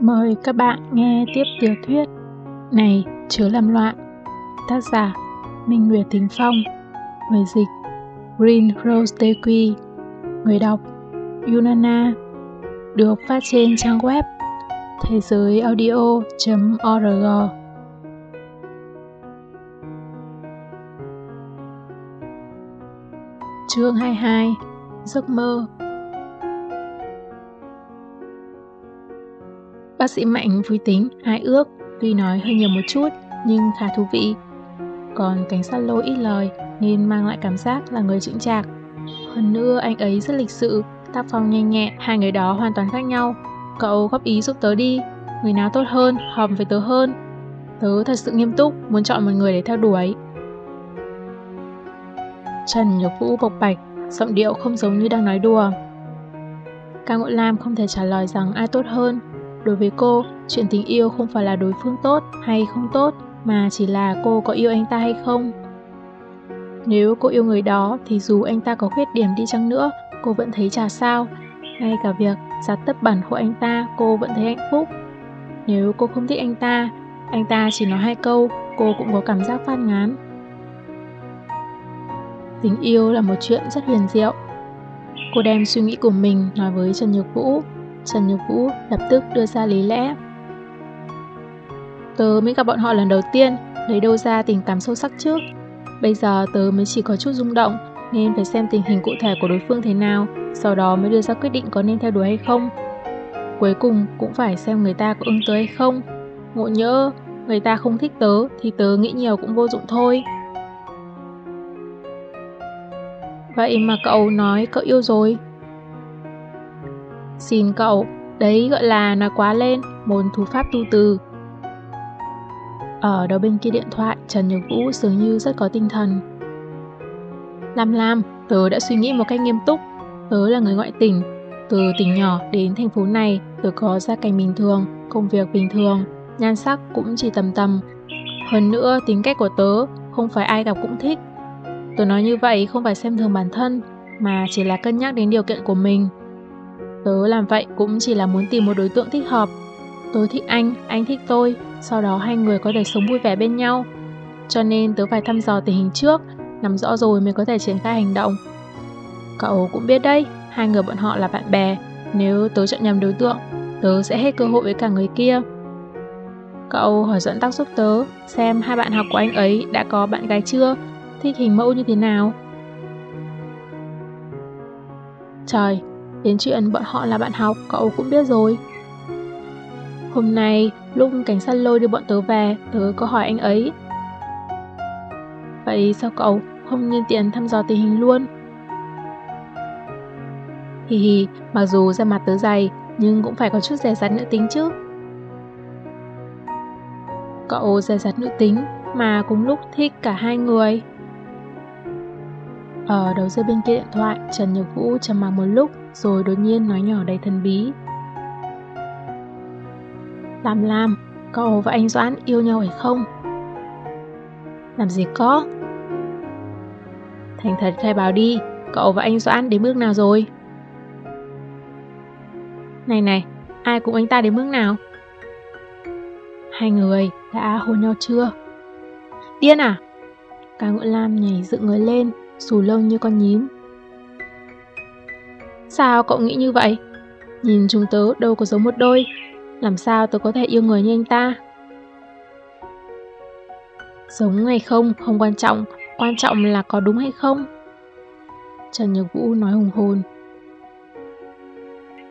Mời các bạn nghe tiếp tiểu thuyết Này chớ làm loạn, Tác giả Minh Nguyệt Thính Phong Người dịch Green Rose Dequi Người đọc Yunana, Được phát trên trang web thế giới audio.org Chương 22 Giấc mơ Bác sĩ Mạnh vui tính, hai ước, tuy nói hơi nhiều một chút, nhưng khá thú vị. Còn cảnh sát lô ít lời nên mang lại cảm giác là người chững chạc. Hơn nữa anh ấy rất lịch sự, tác phong nhanh nhẹ, hai người đó hoàn toàn khác nhau. Cậu góp ý giúp tớ đi, người nào tốt hơn, hợp với tớ hơn. Tớ thật sự nghiêm túc, muốn chọn một người để theo đuổi. Trần Nhược Vũ bộc bạch, giọng điệu không giống như đang nói đùa. Ca Ngộ Lam không thể trả lời rằng ai tốt hơn, Đối với cô, chuyện tình yêu không phải là đối phương tốt hay không tốt, mà chỉ là cô có yêu anh ta hay không. Nếu cô yêu người đó thì dù anh ta có khuyết điểm đi chăng nữa, cô vẫn thấy chả sao. Ngay cả việc giặt tất bẩn của anh ta, cô vẫn thấy hạnh phúc. Nếu cô không thích anh ta, anh ta chỉ nói hai câu, cô cũng có cảm giác phát ngán. Tình yêu là một chuyện rất huyền diệu. Cô đem suy nghĩ của mình nói với Trần Nhược Vũ, Trần Nhược Vũ lập tức đưa ra lý lẽ. Tớ mới gặp bọn họ lần đầu tiên, lấy đâu ra tình cảm sâu sắc trước. Bây giờ tớ mới chỉ có chút rung động, nên phải xem tình hình cụ thể của đối phương thế nào, sau đó mới đưa ra quyết định có nên theo đuổi hay không. Cuối cùng cũng phải xem người ta có ưng tớ hay không. Ngộ nhỡ, người ta không thích tớ thì tớ nghĩ nhiều cũng vô dụng thôi. Vậy mà cậu nói cậu yêu rồi. Xin cậu, đấy gọi là nói quá lên, môn thủ pháp tu từ. Ở đầu bên kia điện thoại, Trần Nhược Vũ dường như rất có tinh thần. Lam Lam, tớ đã suy nghĩ một cách nghiêm túc. Tớ là người ngoại tỉnh. Từ tỉnh nhỏ đến thành phố này, tớ có gia cảnh bình thường, công việc bình thường, nhan sắc cũng chỉ tầm tầm. Hơn nữa, tính cách của tớ không phải ai gặp cũng thích. Tớ nói như vậy không phải xem thường bản thân, mà chỉ là cân nhắc đến điều kiện của mình. Tớ làm vậy cũng chỉ là muốn tìm một đối tượng thích hợp. Tôi thích anh, anh thích tôi, sau đó hai người có thể sống vui vẻ bên nhau. Cho nên tớ phải thăm dò tình hình trước, nắm rõ rồi mới có thể triển khai hành động. Cậu cũng biết đấy, hai người bọn họ là bạn bè, nếu tớ chọn nhầm đối tượng, tớ sẽ hết cơ hội với cả người kia. Cậu hỏi dẫn tắc giúp tớ, xem hai bạn học của anh ấy đã có bạn gái chưa, thích hình mẫu như thế nào. Trời, Đến chuyện bọn họ là bạn học, cậu cũng biết rồi. Hôm nay, lúc cảnh sát lôi đưa bọn tớ về, tớ có hỏi anh ấy. Vậy sao cậu không nhân tiện thăm dò tình hình luôn? Hì hì, mặc dù da mặt tớ dày, nhưng cũng phải có chút dè dặt nữ tính chứ. Cậu dè dặt nữ tính, mà cùng lúc thích cả hai người. Ở đầu dây bên kia điện thoại, Trần Nhược Vũ trầm mặc một lúc rồi đột nhiên nói nhỏ đầy thần bí. Lam Lam, cậu và anh Doãn yêu nhau hay không? Làm gì có? Thành thật khai báo đi, cậu và anh Doãn đến bước nào rồi? Này này, ai cùng anh ta đến bước nào? Hai người đã hôn nhau chưa? Điên à? Cao Ngũ Lam nhảy dựng người lên, xù lông như con nhím. Sao cậu nghĩ như vậy? Nhìn chúng tớ đâu có giống một đôi, làm sao tớ có thể yêu người như anh ta? Giống hay không không quan trọng, quan trọng là có đúng hay không? Trần Nhược Vũ nói hùng hồn.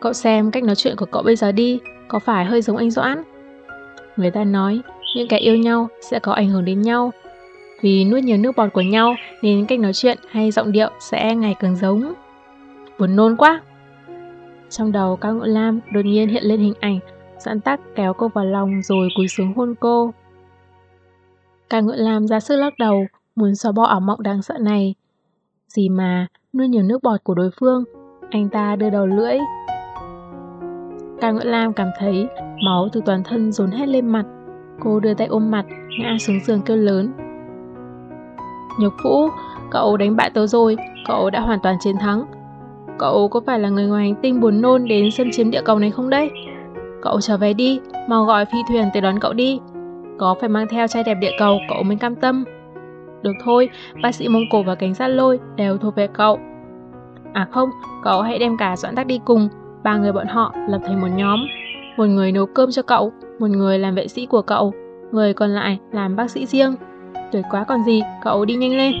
Cậu xem cách nói chuyện của cậu bây giờ đi, có phải hơi giống anh Doãn? Người ta nói, những kẻ yêu nhau sẽ có ảnh hưởng đến nhau, vì nuốt nhiều nước bọt của nhau nên cách nói chuyện hay giọng điệu sẽ ngày càng giống. Buồn nôn quá! Trong đầu Cao Ngộ Lam đột nhiên hiện lên hình ảnh Doãn tắc kéo cô vào lòng rồi cúi xuống hôn cô. Cao Ngộ Lam ra sức lắc đầu, muốn xóa bỏ ảo mộng đáng sợ này. Gì mà, nuôi nhiều nước bọt của đối phương, anh ta đưa đầu lưỡi. Cao Ngộ Lam cảm thấy máu từ toàn thân dồn hết lên mặt. Cô đưa tay ôm mặt, ngã xuống giường kêu lớn. Nhục Vũ, cậu đánh bại tớ rồi, cậu đã hoàn toàn chiến thắng. Cậu có phải là người ngoài hành tinh buồn nôn đến xâm chiếm địa cầu này không đấy? Cậu trở về đi, mau gọi phi thuyền tới đón cậu đi. Có phải mang theo trai đẹp địa cầu cậu mới cam tâm. Được thôi, bác sĩ Mông Cổ và cảnh sát lôi đều thuộc về cậu. À không, cậu hãy đem cả Doãn Tắc đi cùng, ba người bọn họ lập thành một nhóm. Một người nấu cơm cho cậu, một người làm vệ sĩ của cậu, người còn lại làm bác sĩ riêng. Tuyệt quá còn gì, cậu đi nhanh lên.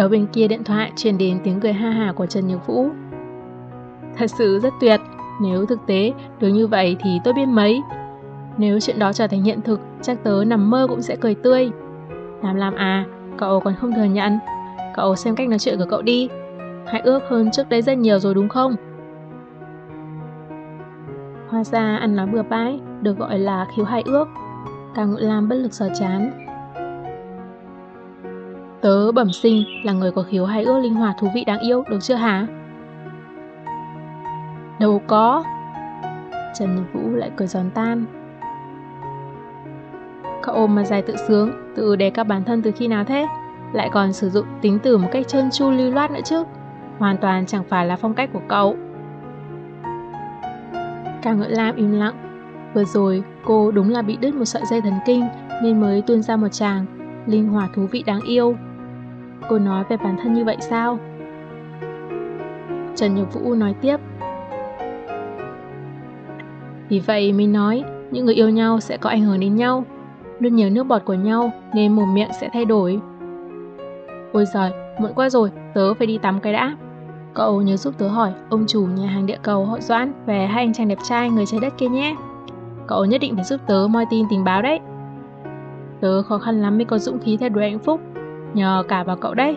Đầu bên kia điện thoại truyền đến tiếng cười ha hà của Trần Nhược Vũ. Thật sự rất tuyệt, nếu thực tế được như vậy thì tôi biết mấy. Nếu chuyện đó trở thành hiện thực, chắc tớ nằm mơ cũng sẽ cười tươi. Làm làm à, cậu còn không thừa nhận. Cậu xem cách nói chuyện của cậu đi. Hãy ước hơn trước đây rất nhiều rồi đúng không? Hóa ra ăn nói bừa bãi, được gọi là khiếu hài ước. Càng Ngự Lam bất lực sờ chán. Tớ bẩm sinh là người có khiếu hài ước linh hoạt thú vị đáng yêu, được chưa hả? Đâu có. Trần Nhật Vũ lại cười giòn tan. Cậu ôm mà dài tự sướng, tự đề các bản thân từ khi nào thế? Lại còn sử dụng tính từ một cách trơn tru lưu loát nữa chứ. Hoàn toàn chẳng phải là phong cách của cậu. Cao Ngựa Lam im lặng. Vừa rồi, cô đúng là bị đứt một sợi dây thần kinh nên mới tuôn ra một chàng, linh hoạt thú vị đáng yêu. Cô nói về bản thân như vậy sao? Trần Nhược Vũ nói tiếp. Vì vậy mình nói, những người yêu nhau sẽ có ảnh hưởng đến nhau, luôn nhớ nước bọt của nhau nên mồm miệng sẽ thay đổi. Ôi giời, muộn quá rồi, tớ phải đi tắm cái đã. Cậu nhớ giúp tớ hỏi ông chủ nhà hàng địa cầu họ Doãn về hai anh chàng đẹp trai người trái đất kia nhé. Cậu nhất định phải giúp tớ moi tin tình báo đấy. Tớ khó khăn lắm mới có dũng khí theo đuổi hạnh phúc, nhờ cả vào cậu đấy.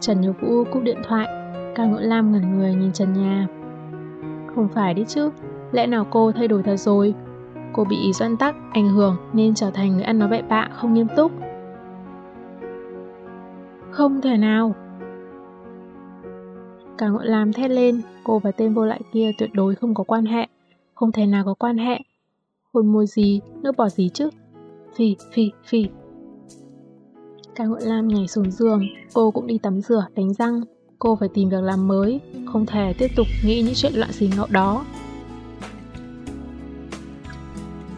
Trần Như Vũ cúp điện thoại, Cao Ngưỡng Lam ngẩn người nhìn trần nhà. Không phải đấy chứ, lẽ nào cô thay đổi thật rồi? Cô bị doan tắc, ảnh hưởng nên trở thành người ăn nói bậy bạ, không nghiêm túc. Không thể nào. Cả ngọn làm thét lên, cô và tên vô lại kia tuyệt đối không có quan hệ. Không thể nào có quan hệ. Hôn môi gì, nước bỏ gì chứ? Phi, phi, phi. Cao ngọn lam nhảy xuống giường, cô cũng đi tắm rửa, đánh răng. Cô phải tìm việc làm mới, không thể tiếp tục nghĩ những chuyện loạn xì ngậu đó.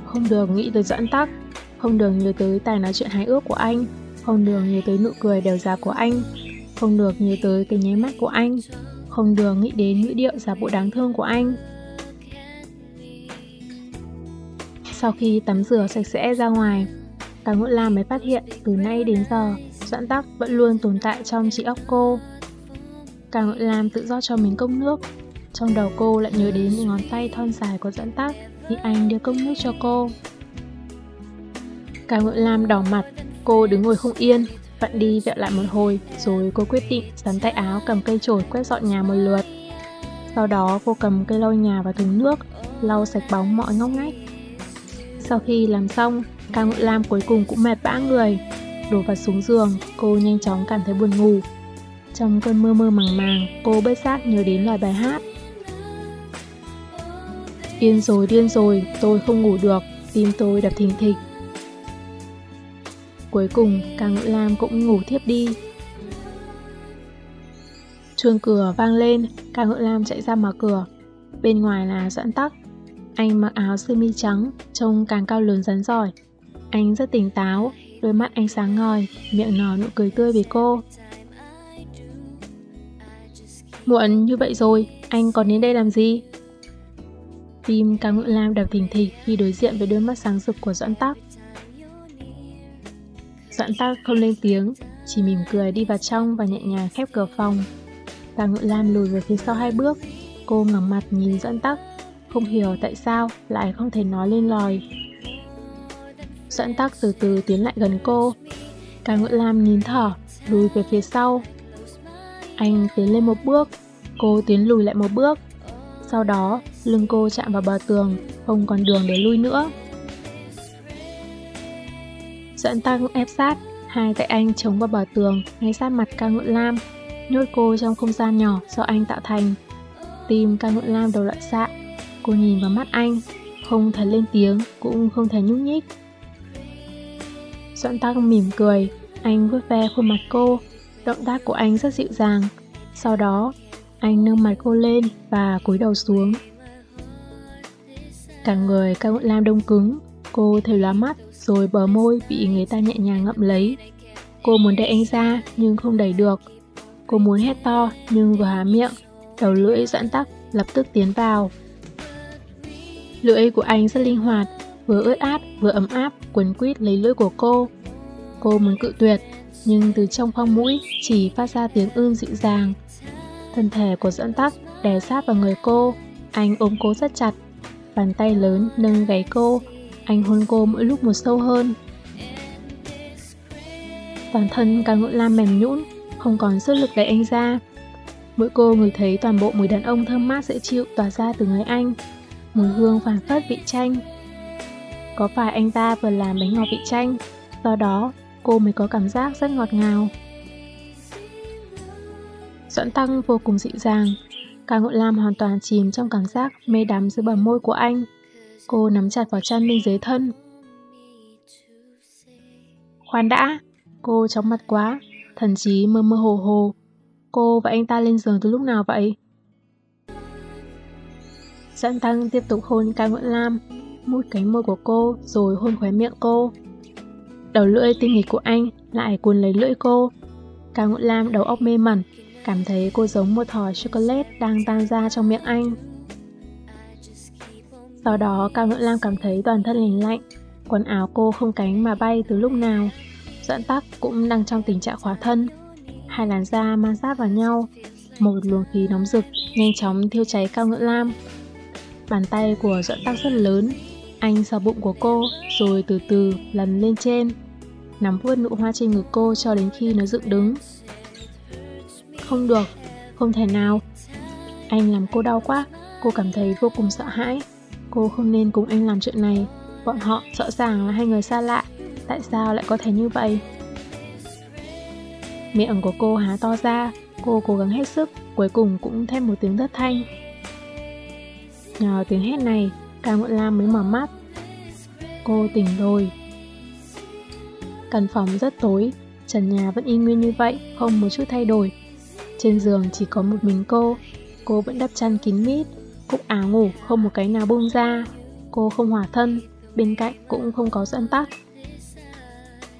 Không được nghĩ tới doãn tắc, không được nhớ tới tài nói chuyện hài ước của anh, không được nhớ tới nụ cười đều già của anh, không được nhớ tới cái nháy mắt của anh, không được nghĩ đến ngữ điệu giả bộ đáng thương của anh. Sau khi tắm rửa sạch sẽ ra ngoài, Cả Ngũ Lam mới phát hiện từ nay đến giờ, Doãn Tắc vẫn luôn tồn tại trong trí óc cô. Cả Ngũ Lam tự do cho mình cốc nước, trong đầu cô lại nhớ đến những ngón tay thon dài của dẫn Tắc khi anh đưa cốc nước cho cô. Cả Ngũ Lam đỏ mặt, cô đứng ngồi không yên, vặn đi vẹo lại một hồi, rồi cô quyết định sắn tay áo cầm cây chổi quét dọn nhà một lượt. Sau đó cô cầm cây lau nhà và thùng nước, lau sạch bóng mọi ngóc ngách. Sau khi làm xong, Cao Ngự Lam cuối cùng cũng mệt bã người. Đổ vào xuống giường, cô nhanh chóng cảm thấy buồn ngủ. Trong cơn mơ mơ màng màng, cô bất giác nhớ đến lời bài hát. Điên rồi, điên rồi, tôi không ngủ được, tim tôi đập thình thịch. Cuối cùng, Cao Ngự Lam cũng ngủ thiếp đi. Chuông cửa vang lên, Cao Ngự Lam chạy ra mở cửa. Bên ngoài là Doãn Tắc. Anh mặc áo sơ mi trắng, trông càng cao lớn rắn giỏi, anh rất tỉnh táo, đôi mắt anh sáng ngời, miệng nở nụ cười tươi vì cô. Muộn như vậy rồi, anh còn đến đây làm gì? Tim Cao Ngự Lam đập thình thịch khi đối diện với đôi mắt sáng rực của Doãn Tắc. Doãn Tắc không lên tiếng, chỉ mỉm cười đi vào trong và nhẹ nhàng khép cửa phòng. Cao Ngự Lam lùi về phía sau hai bước, cô ngẩng mặt nhìn Doãn Tắc, không hiểu tại sao lại không thể nói lên lời Doãn tắc từ từ tiến lại gần cô. Cao nguyễn Lam nín thở, lùi về phía sau. Anh tiến lên một bước, cô tiến lùi lại một bước. Sau đó, lưng cô chạm vào bờ tường, không còn đường để lui nữa. Doãn tăng ép sát, hai tay anh chống vào bờ tường, ngay sát mặt Cao nguyễn Lam, nhốt cô trong không gian nhỏ do anh tạo thành. Tim Cao nguyễn Lam đầu loạn xạ, cô nhìn vào mắt anh, không thể lên tiếng, cũng không thể nhúc nhích. Doãn Tăng mỉm cười, anh vuốt ve khuôn mặt cô, động tác của anh rất dịu dàng. Sau đó, Anh nâng mặt cô lên và cúi đầu xuống. Cả người Cao Ngọn Lam đông cứng, cô thấy lá mắt rồi bờ môi bị người ta nhẹ nhàng ngậm lấy. Cô muốn đẩy anh ra nhưng không đẩy được. Cô muốn hét to nhưng vừa há miệng, đầu lưỡi Doãn tắc lập tức tiến vào. Lưỡi của anh rất linh hoạt, vừa ướt át vừa ấm áp quấn quýt lấy lưỡi của cô. Cô muốn cự tuyệt, nhưng từ trong khoang mũi chỉ phát ra tiếng ưm dịu dàng. Thân thể của dẫn tắc đè sát vào người cô, anh ôm cô rất chặt. Bàn tay lớn nâng gáy cô, anh hôn cô mỗi lúc một sâu hơn. Toàn thân càng ngọn lam mềm nhũn, không còn sức lực đẩy anh ra. Mỗi cô ngửi thấy toàn bộ mùi đàn ông thơm mát dễ chịu tỏa ra từ người anh. Mùi hương phản phất vị chanh. Có phải anh ta vừa làm bánh ngọt vị chanh, do đó cô mới có cảm giác rất ngọt ngào. Doãn tăng vô cùng dịu dàng, Cả Ngụy lam hoàn toàn chìm trong cảm giác mê đắm dưới bờ môi của anh. Cô nắm chặt vào chân bên dưới thân. Khoan đã, cô chóng mặt quá, thần trí mơ mơ hồ hồ. Cô và anh ta lên giường từ lúc nào vậy? Doãn tăng tiếp tục hôn ca ngọn lam, mút cánh môi của cô rồi hôn khóe miệng cô. Đầu lưỡi tinh nghịch của anh lại cuốn lấy lưỡi cô. Cao Ngũ Lam đầu óc mê mẩn, cảm thấy cô giống một thỏi chocolate đang tan ra trong miệng anh. Sau đó Cao Ngũ Lam cảm thấy toàn thân lành lạnh, quần áo cô không cánh mà bay từ lúc nào. Doãn tắc cũng đang trong tình trạng khóa thân. Hai làn da ma sát vào nhau, một luồng khí nóng rực nhanh chóng thiêu cháy Cao Ngũ Lam. Bàn tay của Doãn tắc rất lớn, anh sờ bụng của cô rồi từ từ lần lên trên nắm vuốt nụ hoa trên ngực cô cho đến khi nó dựng đứng. Không được, không thể nào. Anh làm cô đau quá, cô cảm thấy vô cùng sợ hãi. Cô không nên cùng anh làm chuyện này, bọn họ rõ ràng là hai người xa lạ, tại sao lại có thể như vậy? Miệng của cô há to ra, cô cố gắng hết sức, cuối cùng cũng thêm một tiếng thất thanh. Nhờ tiếng hét này, Cao Nguyễn Lam mới mở mắt. Cô tỉnh rồi. Căn phòng rất tối, trần nhà vẫn y nguyên như vậy, không một chút thay đổi. Trên giường chỉ có một mình cô, cô vẫn đắp chăn kín mít, cúc áo ngủ không một cái nào bung ra. Cô không hòa thân, bên cạnh cũng không có dẫn tắc.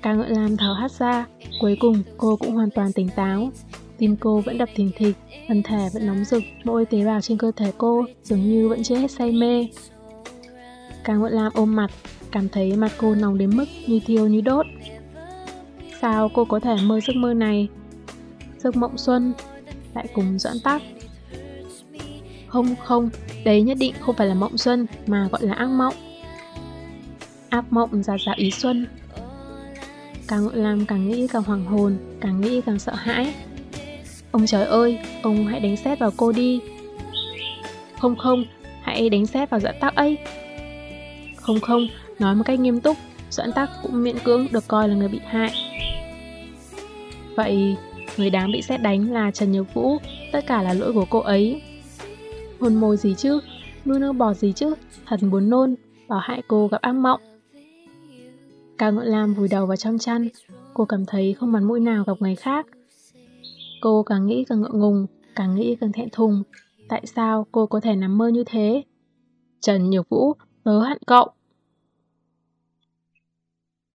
Ca ngợi lam tháo hát ra, cuối cùng cô cũng hoàn toàn tỉnh táo. Tim cô vẫn đập thình thịch, thân thể vẫn nóng rực, mỗi tế bào trên cơ thể cô dường như vẫn chưa hết say mê. Càng Nguyễn lam ôm mặt, cảm thấy mặt cô nóng đến mức như thiêu như đốt. Sao cô có thể mơ giấc mơ này? Giấc mộng xuân, lại cùng doãn tắc. Không, không, đấy nhất định không phải là mộng xuân mà gọi là ác mộng. Ác mộng giả giả ý xuân. Càng Nguyễn Lam càng nghĩ càng hoàng hồn, càng nghĩ càng sợ hãi. Ông trời ơi, ông hãy đánh xét vào cô đi. Không không, hãy đánh xét vào doãn tắc ấy. Không không, nói một cách nghiêm túc, doãn tắc cũng miễn cưỡng được coi là người bị hại. Vậy, người đáng bị xét đánh là Trần Nhược Vũ, tất cả là lỗi của cô ấy. Hôn môi gì chứ, nuôi nước bò gì chứ, thật buồn nôn, bảo hại cô gặp ác mộng. Cao Ngọn Lam vùi đầu vào trong chăn, cô cảm thấy không mặt mũi nào gặp người khác. Cô càng nghĩ càng ngượng ngùng, càng nghĩ càng thẹn thùng. Tại sao cô có thể nằm mơ như thế? Trần Nhược Vũ, tớ hận cậu.